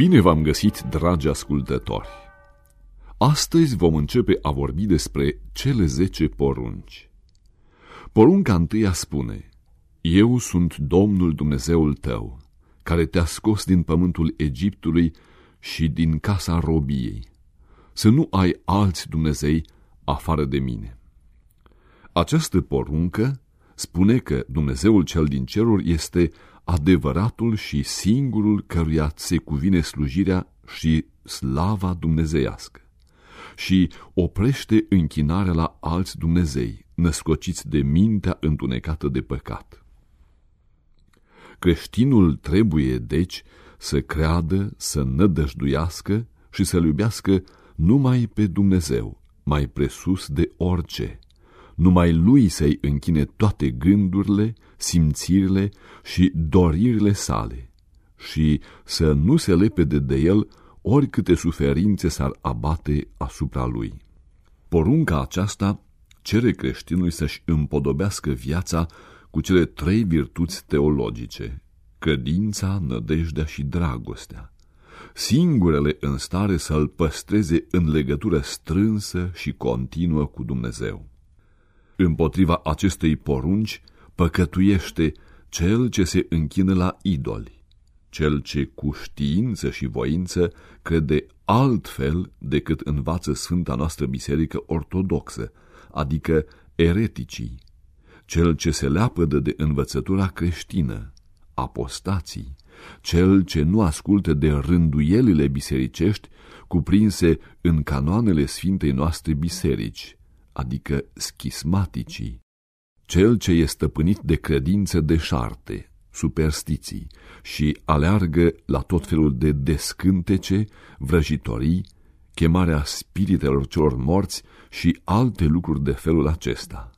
Bine v-am găsit, dragi ascultători! Astăzi vom începe a vorbi despre cele zece porunci. Porunca întâia spune, Eu sunt Domnul Dumnezeul tău, care te-a scos din pământul Egiptului și din casa robiei. Să nu ai alți Dumnezei afară de mine. Această poruncă spune că Dumnezeul cel din ceruri este adevăratul și singurul căruia se cuvine slujirea și slava dumnezeiască și oprește închinarea la alți Dumnezei, născociți de mintea întunecată de păcat. Creștinul trebuie, deci, să creadă, să nădăjduiască și să-L iubească numai pe Dumnezeu, mai presus de orice, numai lui să-i închine toate gândurile, simțirile și doririle sale și să nu se lepede de el oricâte suferințe s-ar abate asupra lui. Porunca aceasta cere creștinului să-și împodobească viața cu cele trei virtuți teologice, credința, nădejdea și dragostea, singurele în stare să-l păstreze în legătură strânsă și continuă cu Dumnezeu. Împotriva acestei porunci păcătuiește cel ce se închină la idoli, cel ce cu știință și voință crede altfel decât învață Sfânta noastră Biserică Ortodoxă, adică ereticii, cel ce se leapădă de învățătura creștină, apostații, cel ce nu ascultă de rânduielile bisericești cuprinse în canoanele Sfintei noastre biserici, adică schismaticii, cel ce este stăpânit de credințe deșarte, superstiții și aleargă la tot felul de descântece, vrăjitorii, chemarea spiritelor celor morți și alte lucruri de felul acesta.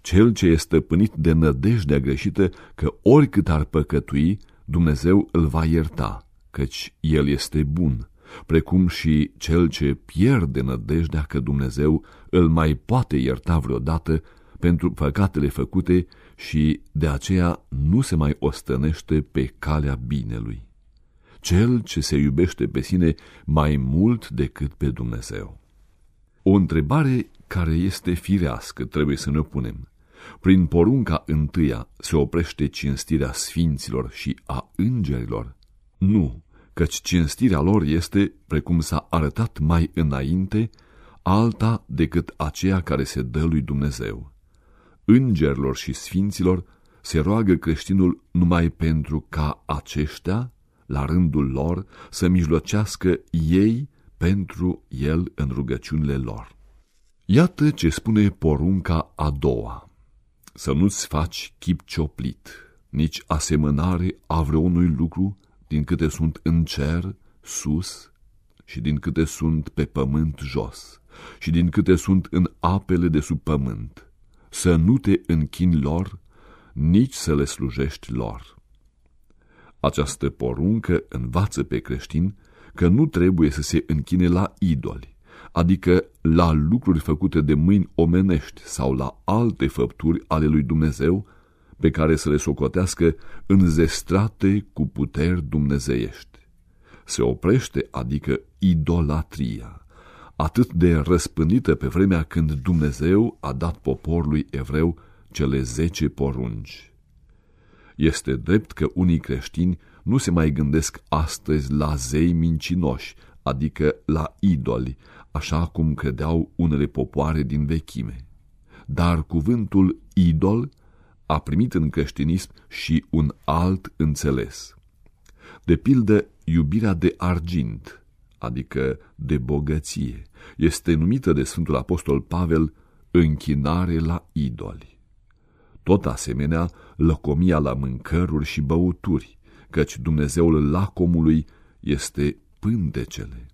Cel ce este stăpânit de nădejdea greșită că oricât ar păcătui, Dumnezeu îl va ierta, căci El este bun, precum și cel ce pierde nădejdea că Dumnezeu îl mai poate ierta vreodată pentru păcatele făcute și de aceea nu se mai ostănește pe calea binelui. Cel ce se iubește pe sine mai mult decât pe Dumnezeu. O întrebare care este firească trebuie să ne punem. Prin porunca întâia se oprește cinstirea sfinților și a îngerilor? Nu, căci cinstirea lor este, precum s-a arătat mai înainte, alta decât aceea care se dă lui Dumnezeu îngerilor și sfinților, se roagă creștinul numai pentru ca aceștia, la rândul lor, să mijlocească ei pentru el în rugăciunile lor. Iată ce spune porunca a doua. Să nu-ți faci chip cioplit, nici asemănare a vreunui lucru din câte sunt în cer, sus, și din câte sunt pe pământ jos, și din câte sunt în apele de sub pământ să nu te închini lor, nici să le slujești lor. Această poruncă învață pe creștin că nu trebuie să se închine la idoli, adică la lucruri făcute de mâini omenești sau la alte făpturi ale lui Dumnezeu, pe care să le socotească înzestrate cu puteri dumnezeiești. Se oprește, adică idolatria atât de răspândită pe vremea când Dumnezeu a dat poporului evreu cele zece porunci. Este drept că unii creștini nu se mai gândesc astăzi la zei mincinoși, adică la idoli, așa cum credeau unele popoare din vechime. Dar cuvântul idol a primit în creștinism și un alt înțeles. De pildă, iubirea de argint – adică de bogăție. Este numită de Sfântul Apostol Pavel închinare la idoli. Tot asemenea, lăcomia la mâncăruri și băuturi, căci Dumnezeul lacomului este pântecele.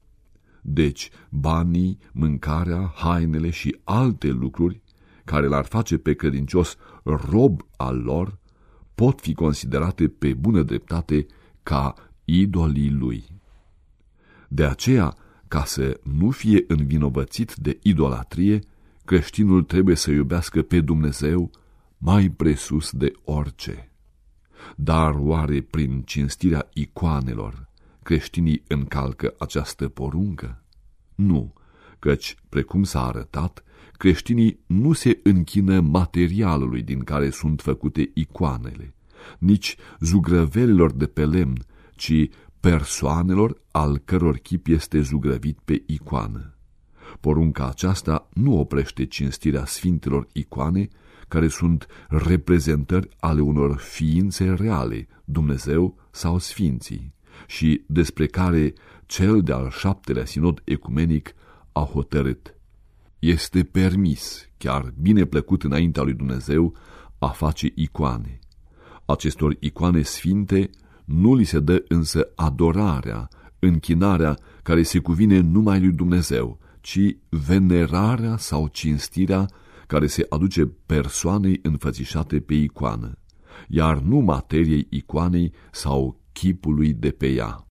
Deci, banii, mâncarea, hainele și alte lucruri care l-ar face pe credincios rob al lor, pot fi considerate pe bună dreptate ca idolii lui. De aceea, ca să nu fie învinovățit de idolatrie, creștinul trebuie să iubească pe Dumnezeu mai presus de orice. Dar oare prin cinstirea icoanelor, creștinii încalcă această poruncă? Nu, căci, precum s-a arătat, creștinii nu se închină materialului din care sunt făcute icoanele, nici zugrăvelilor de pe lemn, ci persoanelor al căror chip este zugrăvit pe icoană. Porunca aceasta nu oprește cinstirea sfintelor icoane, care sunt reprezentări ale unor ființe reale, Dumnezeu sau Sfinții, și despre care cel de-al șaptelea sinod ecumenic a hotărât. Este permis, chiar bine plăcut înaintea lui Dumnezeu, a face icoane. Acestor icoane sfinte nu li se dă însă adorarea, închinarea care se cuvine numai lui Dumnezeu, ci venerarea sau cinstirea care se aduce persoanei înfățișate pe icoană, iar nu materiei icoanei sau chipului de pe ea.